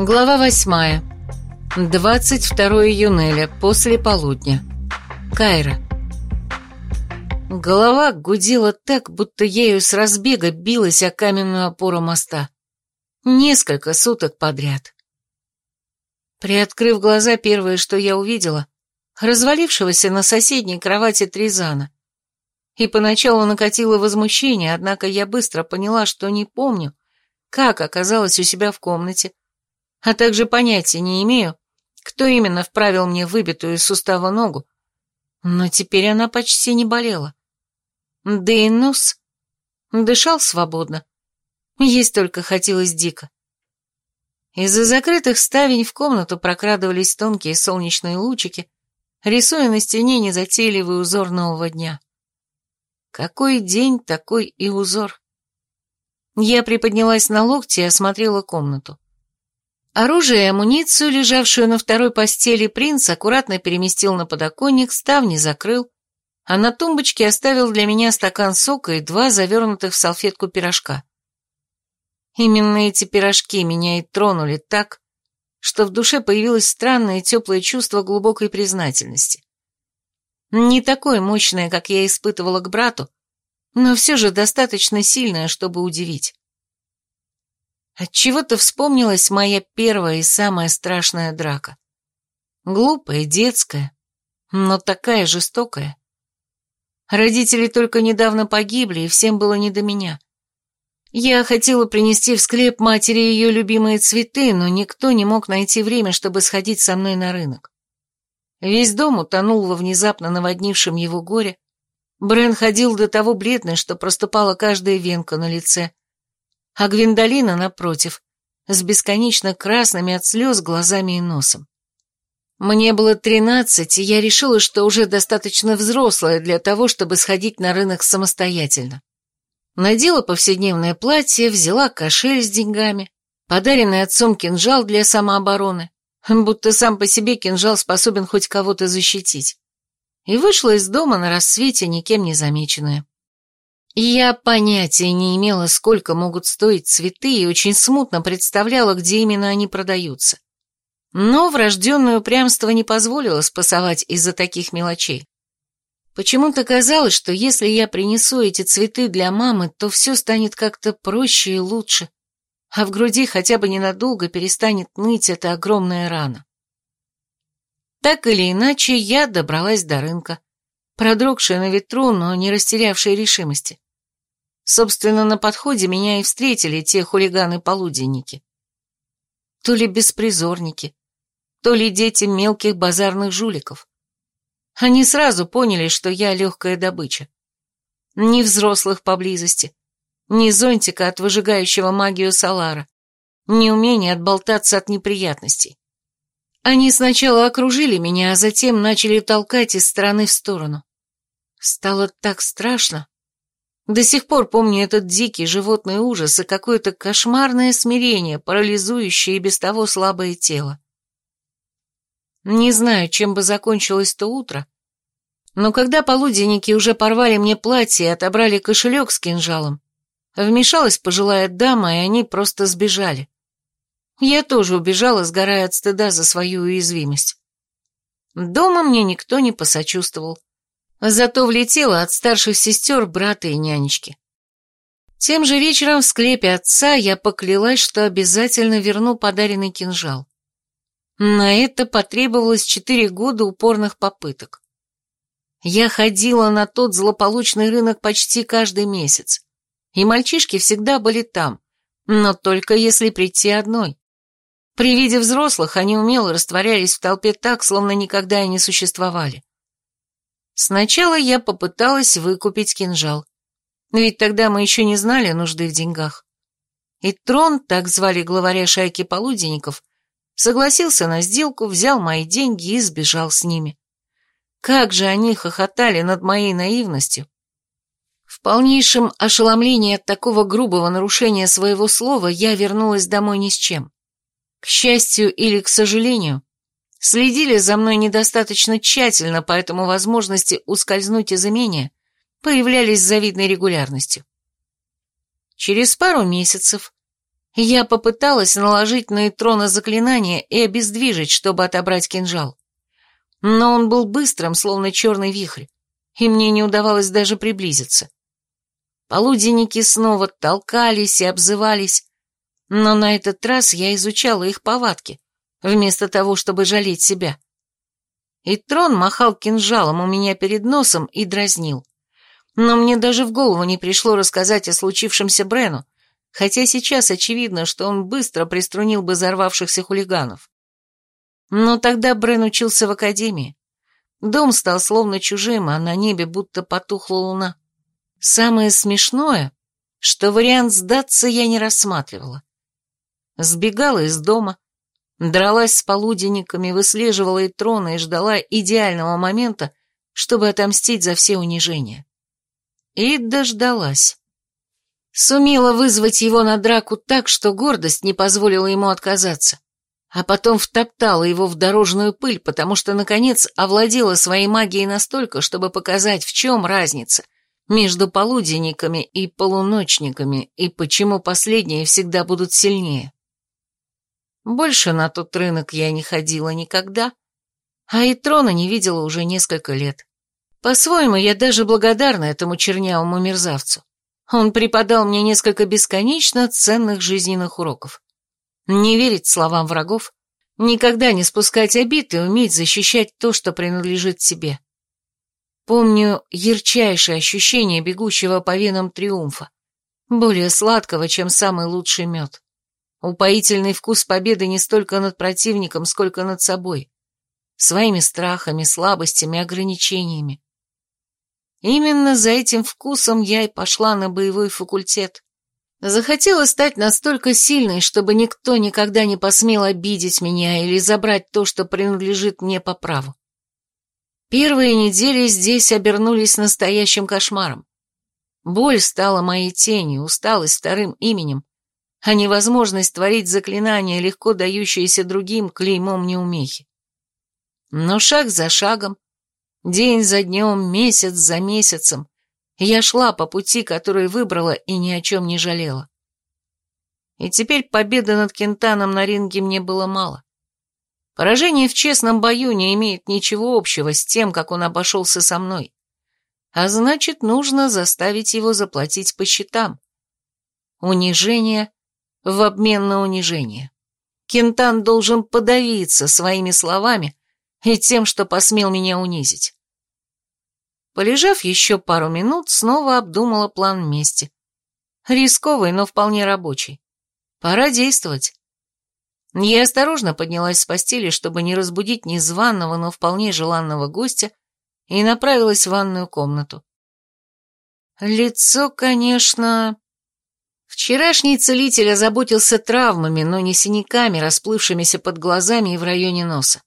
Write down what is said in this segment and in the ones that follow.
Глава восьмая. 22 июня, после полудня. Кайра. Голова гудела так, будто ею с разбега билась о каменную опору моста. Несколько суток подряд. Приоткрыв глаза, первое, что я увидела, развалившегося на соседней кровати Тризана. И поначалу накатило возмущение, однако я быстро поняла, что не помню, как оказалась у себя в комнате, а также понятия не имею, кто именно вправил мне выбитую из сустава ногу, но теперь она почти не болела. Да и нос дышал свободно, есть только хотелось дико. Из-за закрытых ставень в комнату прокрадывались тонкие солнечные лучики, рисуя на стене незатейливый узор нового дня. Какой день, такой и узор. Я приподнялась на локти и осмотрела комнату. Оружие и амуницию, лежавшую на второй постели, принц аккуратно переместил на подоконник, ставни закрыл, а на тумбочке оставил для меня стакан сока и два завернутых в салфетку пирожка. Именно эти пирожки меня и тронули так, что в душе появилось странное теплое чувство глубокой признательности. Не такое мощное, как я испытывала к брату, но все же достаточно сильное, чтобы удивить. Отчего-то вспомнилась моя первая и самая страшная драка. Глупая, детская, но такая жестокая. Родители только недавно погибли, и всем было не до меня. Я хотела принести в склеп матери ее любимые цветы, но никто не мог найти время, чтобы сходить со мной на рынок. Весь дом утонул во внезапно наводнившем его горе. Брен ходил до того бледный, что проступала каждая венка на лице, а Гвиндолина, напротив, с бесконечно красными от слез глазами и носом. Мне было тринадцать, и я решила, что уже достаточно взрослая для того, чтобы сходить на рынок самостоятельно. Надела повседневное платье, взяла кошель с деньгами, подаренный отцом кинжал для самообороны, будто сам по себе кинжал способен хоть кого-то защитить, и вышла из дома на рассвете, никем не замеченная. Я понятия не имела, сколько могут стоить цветы, и очень смутно представляла, где именно они продаются. Но врожденное упрямство не позволило спасовать из-за таких мелочей. Почему-то казалось, что если я принесу эти цветы для мамы, то все станет как-то проще и лучше, а в груди хотя бы ненадолго перестанет ныть эта огромная рана. Так или иначе, я добралась до рынка, продрогшая на ветру, но не растерявшая решимости. Собственно, на подходе меня и встретили те хулиганы-полуденники. То ли беспризорники, то ли дети мелких базарных жуликов. Они сразу поняли, что я легкая добыча. Ни взрослых поблизости, ни зонтика от выжигающего магию Салара, ни умения отболтаться от неприятностей. Они сначала окружили меня, а затем начали толкать из стороны в сторону. Стало так страшно, до сих пор помню этот дикий животный ужас и какое-то кошмарное смирение, парализующее и без того слабое тело. Не знаю, чем бы закончилось то утро, но когда полуденники уже порвали мне платье и отобрали кошелек с кинжалом, вмешалась пожилая дама, и они просто сбежали. Я тоже убежала, сгорая от стыда за свою уязвимость. Дома мне никто не посочувствовал. Зато влетела от старших сестер, брата и нянечки. Тем же вечером в склепе отца я поклялась, что обязательно верну подаренный кинжал. На это потребовалось четыре года упорных попыток. Я ходила на тот злополучный рынок почти каждый месяц, и мальчишки всегда были там, но только если прийти одной. При виде взрослых они умело растворялись в толпе так, словно никогда и не существовали. Сначала я попыталась выкупить кинжал. Ведь тогда мы еще не знали нужды в деньгах. И Трон, так звали главаря шайки полуденников, согласился на сделку, взял мои деньги и сбежал с ними. Как же они хохотали над моей наивностью. В полнейшем ошеломлении от такого грубого нарушения своего слова я вернулась домой ни с чем. К счастью или к сожалению, Следили за мной недостаточно тщательно, поэтому возможности ускользнуть из имения появлялись с завидной регулярностью. Через пару месяцев Я попыталась наложить на Итрона заклинание и обездвижить, чтобы отобрать кинжал. Но он был быстрым, словно черный вихрь, и мне не удавалось даже приблизиться. Полуденники снова толкались и обзывались, но на этот раз я изучала их повадки, вместо того, чтобы жалеть себя. И трон махал кинжалом у меня перед носом и дразнил. Но мне даже в голову не пришло рассказать о случившемся Брену, хотя сейчас очевидно, что он быстро приструнил бы взорвавшихся хулиганов. Но тогда Брен учился в академии. Дом стал словно чужим, а на небе будто потухла луна. Самое смешное, что вариант сдаться я не рассматривала. Сбегала из дома, дралась с полуденниками, выслеживала и трона и ждала идеального момента, чтобы отомстить за все унижения. И дождалась. Сумела вызвать его на драку так, что гордость не позволила ему отказаться а потом втоптала его в дорожную пыль, потому что, наконец, овладела своей магией настолько, чтобы показать, в чем разница между полуденниками и полуночниками, и почему последние всегда будут сильнее. Больше на тот рынок я не ходила никогда, а и трона не видела уже несколько лет. По-своему, я даже благодарна этому чернявому мерзавцу. Он преподал мне несколько бесконечно ценных жизненных уроков не верить словам врагов, никогда не спускать обид и уметь защищать то, что принадлежит себе. Помню ярчайшее ощущение бегущего по венам триумфа, более сладкого, чем самый лучший мед. Упоительный вкус победы не столько над противником, сколько над собой, своими страхами, слабостями, ограничениями. Именно за этим вкусом я и пошла на боевой факультет. Захотела стать настолько сильной, чтобы никто никогда не посмел обидеть меня или забрать то, что принадлежит мне по праву. Первые недели здесь обернулись настоящим кошмаром. Боль стала моей тенью, усталость вторым именем, а невозможность творить заклинания, легко дающиеся другим клеймом неумехи. Но шаг за шагом, день за днем, месяц за месяцем, я шла по пути, который выбрала, и ни о чем не жалела. И теперь победы над Кентаном на ринге мне было мало. Поражение в честном бою не имеет ничего общего с тем, как он обошелся со мной. А значит, нужно заставить его заплатить по счетам. Унижение в обмен на унижение. Кентан должен подавиться своими словами и тем, что посмел меня унизить. Полежав еще пару минут, снова обдумала план мести. Рисковый, но вполне рабочий. Пора действовать. Я осторожно поднялась с постели, чтобы не разбудить незваного, но вполне желанного гостя, и направилась в ванную комнату. Лицо, конечно... Вчерашний целитель озаботился травмами, но не синяками, расплывшимися под глазами и в районе носа.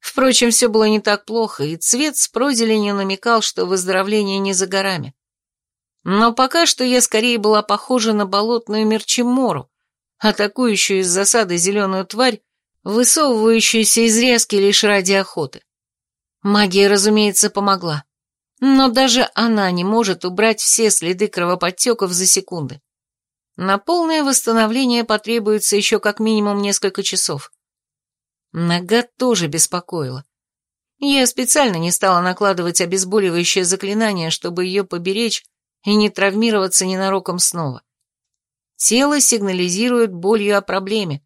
Впрочем, все было не так плохо, и цвет с прозеленью намекал, что выздоровление не за горами. Но пока что я скорее была похожа на болотную мерчемору, атакующую из засады зеленую тварь, высовывающуюся из резки лишь ради охоты. Магия, разумеется, помогла. Но даже она не может убрать все следы кровоподтеков за секунды. На полное восстановление потребуется еще как минимум несколько часов. Нога тоже беспокоила. Я специально не стала накладывать обезболивающее заклинание, чтобы ее поберечь и не травмироваться ненароком снова. Тело сигнализирует болью о проблеме,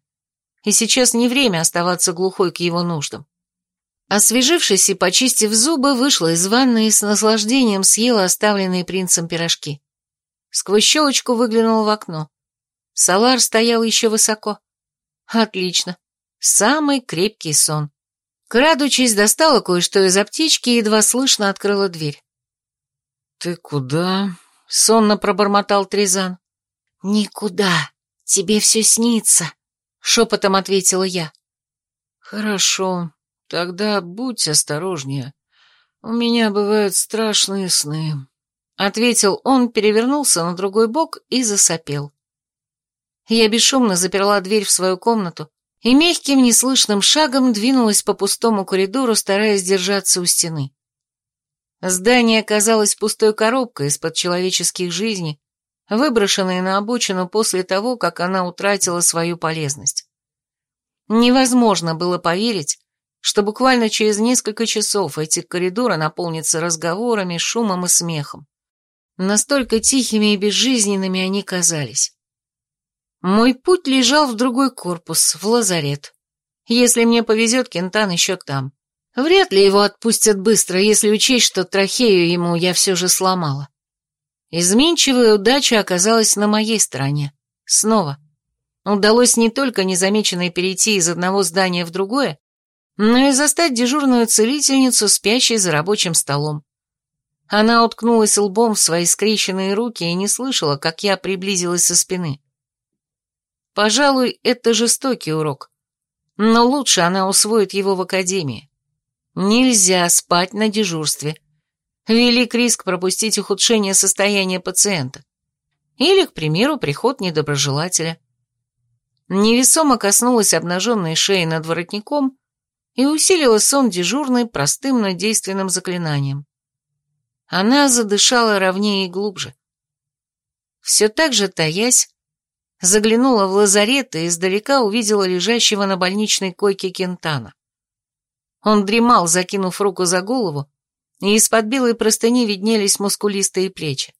и сейчас не время оставаться глухой к его нуждам. Освежившись и почистив зубы, вышла из ванны и с наслаждением съела оставленные принцем пирожки. Сквозь щелочку выглянула в окно. Салар стоял еще высоко. Отлично. Самый крепкий сон. Крадучись, достала кое-что из аптечки и едва слышно открыла дверь. «Ты куда?» — сонно пробормотал Тризан. «Никуда. Тебе все снится», — шепотом ответила я. «Хорошо. Тогда будь осторожнее. У меня бывают страшные сны», — ответил он, перевернулся на другой бок и засопел. Я бесшумно заперла дверь в свою комнату, и мягким неслышным шагом двинулась по пустому коридору, стараясь держаться у стены. Здание оказалось пустой коробкой из-под человеческих жизней, выброшенные на обочину после того, как она утратила свою полезность. Невозможно было поверить, что буквально через несколько часов эти коридоры наполнятся разговорами, шумом и смехом. Настолько тихими и безжизненными они казались. Мой путь лежал в другой корпус, в лазарет. Если мне повезет, Кентан еще там. Вряд ли его отпустят быстро, если учесть, что трахею ему я все же сломала. Изменчивая удача оказалась на моей стороне. Снова. Удалось не только незамеченной перейти из одного здания в другое, но и застать дежурную целительницу, спящей за рабочим столом. Она уткнулась лбом в свои скрещенные руки и не слышала, как я приблизилась со спины. Пожалуй, это жестокий урок, но лучше она усвоит его в академии. Нельзя спать на дежурстве. Велик риск пропустить ухудшение состояния пациента. Или, к примеру, приход недоброжелателя. Невесомо коснулась обнаженной шеи над воротником и усилила сон дежурной простым, но действенным заклинанием. Она задышала ровнее и глубже. Все так же, таясь, заглянула в лазарет и издалека увидела лежащего на больничной койке Кентана. Он дремал, закинув руку за голову, и из-под белой простыни виднелись мускулистые плечи.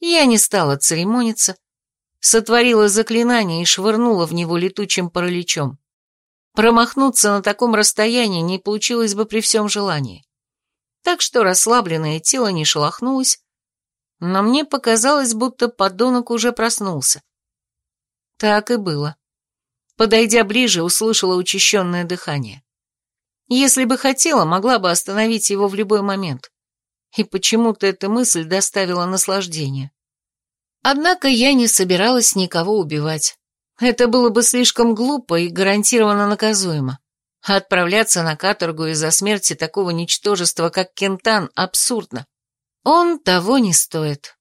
Я не стала церемониться, сотворила заклинание и швырнула в него летучим параличом. Промахнуться на таком расстоянии не получилось бы при всем желании. Так что расслабленное тело не шелохнулось, но мне показалось, будто подонок уже проснулся. Так и было. Подойдя ближе, услышала учащенное дыхание. Если бы хотела, могла бы остановить его в любой момент. И почему-то эта мысль доставила наслаждение. Однако я не собиралась никого убивать. Это было бы слишком глупо и гарантированно наказуемо. Отправляться на каторгу из-за смерти такого ничтожества, как Кентан, абсурдно. Он того не стоит.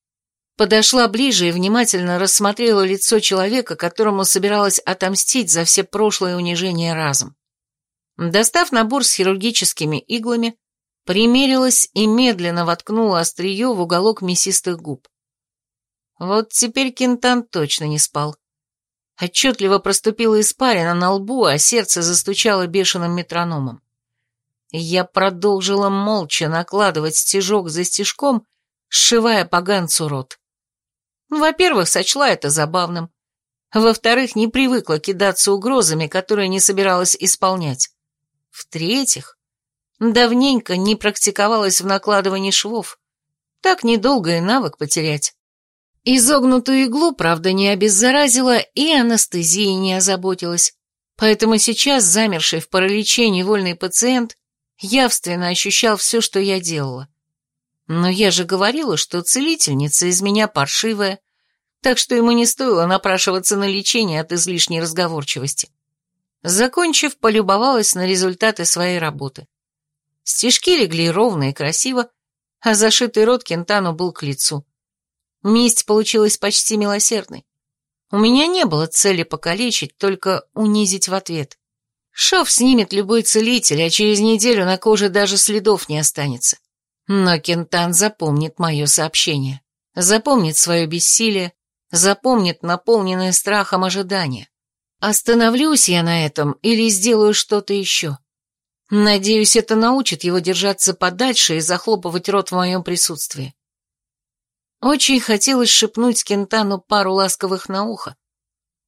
Подошла ближе и внимательно рассмотрела лицо человека, которому собиралась отомстить за все прошлые унижения разом. Достав набор с хирургическими иглами, примерилась и медленно воткнула острие в уголок мясистых губ. Вот теперь Кентан точно не спал. Отчетливо проступила испарина на лбу, а сердце застучало бешеным метрономом. Я продолжила молча накладывать стежок за стежком, сшивая поганцу рот. Во-первых, сочла это забавным. Во-вторых, не привыкла кидаться угрозами, которые не собиралась исполнять. В-третьих, давненько не практиковалась в накладывании швов. Так недолго и навык потерять. Изогнутую иглу, правда, не обеззаразила и анестезией не озаботилась. Поэтому сейчас замерший в параличе невольный пациент явственно ощущал все, что я делала. Но я же говорила, что целительница из меня паршивая, так что ему не стоило напрашиваться на лечение от излишней разговорчивости. Закончив, полюбовалась на результаты своей работы. Стежки легли ровно и красиво, а зашитый рот Кентану был к лицу. Месть получилась почти милосердной. У меня не было цели покалечить, только унизить в ответ. Шов снимет любой целитель, а через неделю на коже даже следов не останется. Но Кентан запомнит мое сообщение, запомнит свое бессилие, запомнит наполненное страхом ожидание. Остановлюсь я на этом или сделаю что-то еще. Надеюсь, это научит его держаться подальше и захлопывать рот в моем присутствии. Очень хотелось шепнуть Кентану пару ласковых на ухо,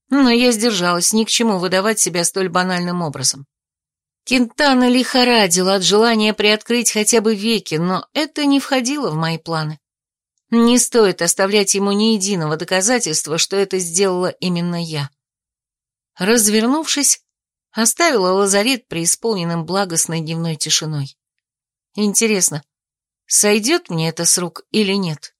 но я сдержалась, ни к чему выдавать себя столь банальным образом. Кентана лихорадила от желания приоткрыть хотя бы веки, но это не входило в мои планы. Не стоит оставлять ему ни единого доказательства, что это сделала именно я. Развернувшись, оставила лазарет преисполненным благостной дневной тишиной. Интересно, сойдет мне это с рук или нет?